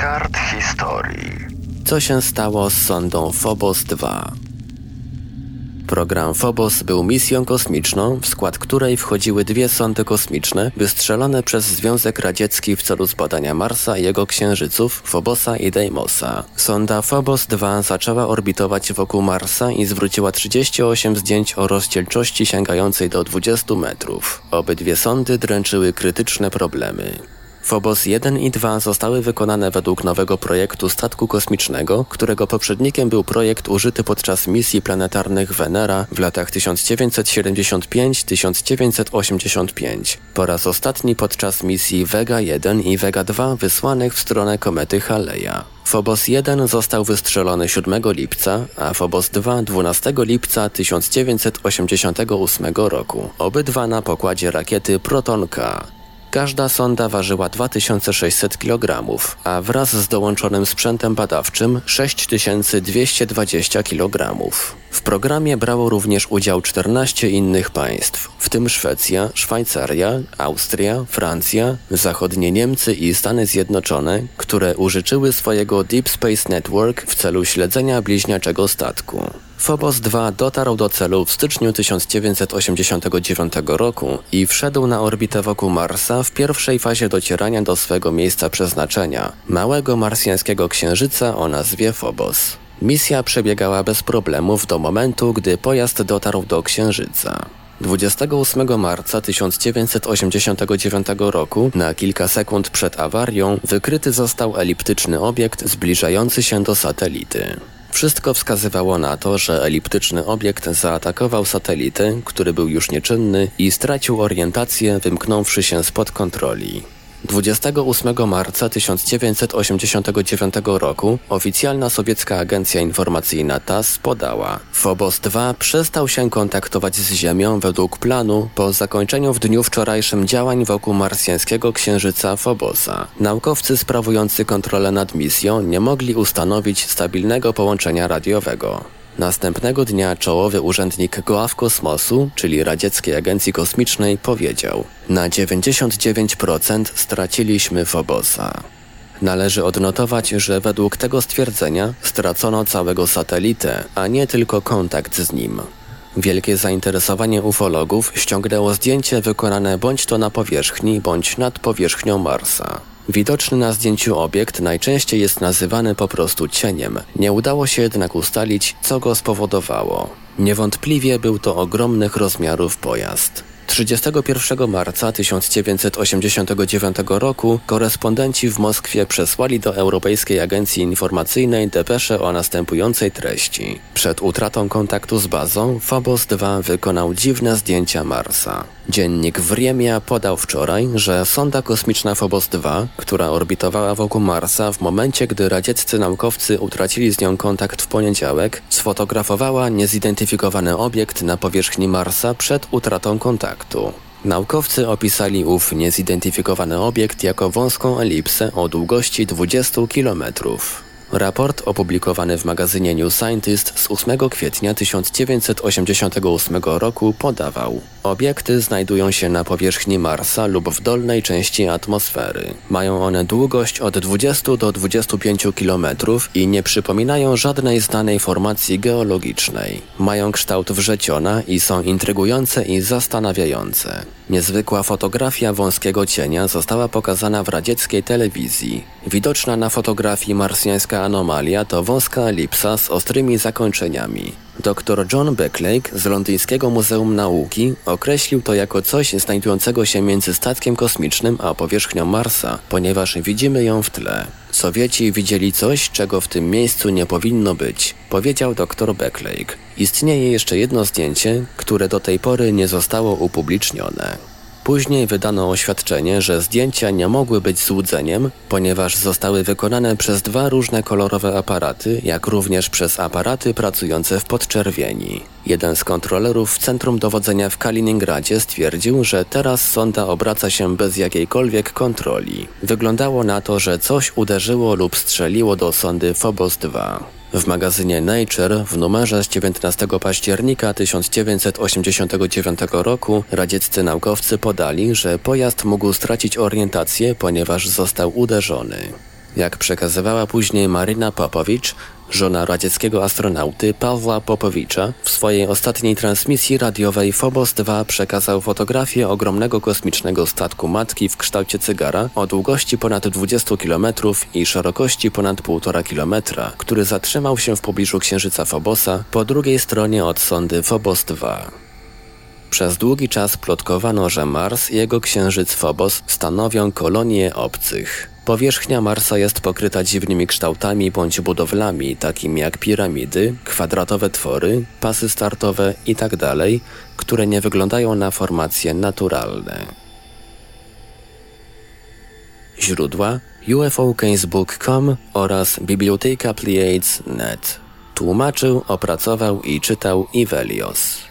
kart historii. Co się stało z sondą Phobos 2? Program Phobos był misją kosmiczną, w skład której wchodziły dwie sondy kosmiczne wystrzelone przez Związek Radziecki w celu zbadania Marsa i jego księżyców Phobosa i Deimosa. Sonda Phobos 2 zaczęła orbitować wokół Marsa i zwróciła 38 zdjęć o rozdzielczości sięgającej do 20 metrów. Obydwie sondy dręczyły krytyczne problemy. Phobos 1 i 2 zostały wykonane według nowego projektu statku kosmicznego, którego poprzednikiem był projekt użyty podczas misji planetarnych Venera w latach 1975-1985. Po raz ostatni podczas misji Vega 1 i Vega 2 wysłanych w stronę komety Haleja. Phobos 1 został wystrzelony 7 lipca, a Phobos 2 12 lipca 1988 roku. Obydwa na pokładzie rakiety Proton-K. Każda sonda ważyła 2600 kg, a wraz z dołączonym sprzętem badawczym 6220 kg. W programie brało również udział 14 innych państw, w tym Szwecja, Szwajcaria, Austria, Francja, zachodnie Niemcy i Stany Zjednoczone, które użyczyły swojego Deep Space Network w celu śledzenia bliźniaczego statku. Phobos 2 dotarł do celu w styczniu 1989 roku i wszedł na orbitę wokół Marsa w pierwszej fazie docierania do swego miejsca przeznaczenia, małego marsjańskiego księżyca o nazwie Phobos. Misja przebiegała bez problemów do momentu, gdy pojazd dotarł do księżyca. 28 marca 1989 roku, na kilka sekund przed awarią, wykryty został eliptyczny obiekt zbliżający się do satelity. Wszystko wskazywało na to, że eliptyczny obiekt zaatakował satelitę, który był już nieczynny i stracił orientację, wymknąwszy się spod kontroli. 28 marca 1989 roku oficjalna sowiecka agencja informacyjna TASS podała Phobos 2 przestał się kontaktować z Ziemią według planu po zakończeniu w dniu wczorajszym działań wokół marsjańskiego księżyca Phobosa. Naukowcy sprawujący kontrolę nad misją nie mogli ustanowić stabilnego połączenia radiowego. Następnego dnia czołowy urzędnik GOAW Kosmosu, czyli Radzieckiej Agencji Kosmicznej, powiedział Na 99% straciliśmy Phobosa. Należy odnotować, że według tego stwierdzenia stracono całego satelitę, a nie tylko kontakt z nim. Wielkie zainteresowanie ufologów ściągnęło zdjęcie wykonane bądź to na powierzchni, bądź nad powierzchnią Marsa. Widoczny na zdjęciu obiekt najczęściej jest nazywany po prostu cieniem. Nie udało się jednak ustalić, co go spowodowało. Niewątpliwie był to ogromnych rozmiarów pojazd. 31 marca 1989 roku korespondenci w Moskwie przesłali do Europejskiej Agencji Informacyjnej depeszę o następującej treści. Przed utratą kontaktu z bazą Phobos 2 wykonał dziwne zdjęcia Marsa. Dziennik Wriemia podał wczoraj, że sonda kosmiczna Phobos 2, która orbitowała wokół Marsa w momencie, gdy radzieccy naukowcy utracili z nią kontakt w poniedziałek, sfotografowała niezidentyfikowany obiekt na powierzchni Marsa przed utratą kontaktu. Naukowcy opisali ów niezidentyfikowany obiekt jako wąską elipsę o długości 20 kilometrów. Raport opublikowany w magazynie New Scientist z 8 kwietnia 1988 roku podawał Obiekty znajdują się na powierzchni Marsa lub w dolnej części atmosfery. Mają one długość od 20 do 25 km i nie przypominają żadnej znanej formacji geologicznej. Mają kształt wrzeciona i są intrygujące i zastanawiające. Niezwykła fotografia wąskiego cienia została pokazana w radzieckiej telewizji. Widoczna na fotografii marsjańska anomalia to wąska elipsa z ostrymi zakończeniami. Dr John Becklake z Londyńskiego Muzeum Nauki określił to jako coś znajdującego się między statkiem kosmicznym a powierzchnią Marsa, ponieważ widzimy ją w tle. Sowieci widzieli coś, czego w tym miejscu nie powinno być, powiedział dr Becklake. Istnieje jeszcze jedno zdjęcie, które do tej pory nie zostało upublicznione. Później wydano oświadczenie, że zdjęcia nie mogły być złudzeniem, ponieważ zostały wykonane przez dwa różne kolorowe aparaty, jak również przez aparaty pracujące w podczerwieni. Jeden z kontrolerów w Centrum Dowodzenia w Kaliningradzie stwierdził, że teraz sonda obraca się bez jakiejkolwiek kontroli. Wyglądało na to, że coś uderzyło lub strzeliło do sondy Phobos 2. W magazynie Nature w numerze z 19 października 1989 roku radzieccy naukowcy podali, że pojazd mógł stracić orientację, ponieważ został uderzony. Jak przekazywała później Maryna Popowicz, żona radzieckiego astronauty Pawła Popowicza, w swojej ostatniej transmisji radiowej Phobos 2 przekazał fotografię ogromnego kosmicznego statku matki w kształcie cygara o długości ponad 20 km i szerokości ponad 1,5 km, który zatrzymał się w pobliżu księżyca Phobosa po drugiej stronie od sondy Phobos 2. Przez długi czas plotkowano, że Mars i jego księżyc Phobos stanowią kolonię obcych. Powierzchnia Marsa jest pokryta dziwnymi kształtami bądź budowlami, takimi jak piramidy, kwadratowe twory, pasy startowe itd., które nie wyglądają na formacje naturalne. Źródła ufocasebook.com oraz biblioteka Pleiades.net Tłumaczył, opracował i czytał Ivelios.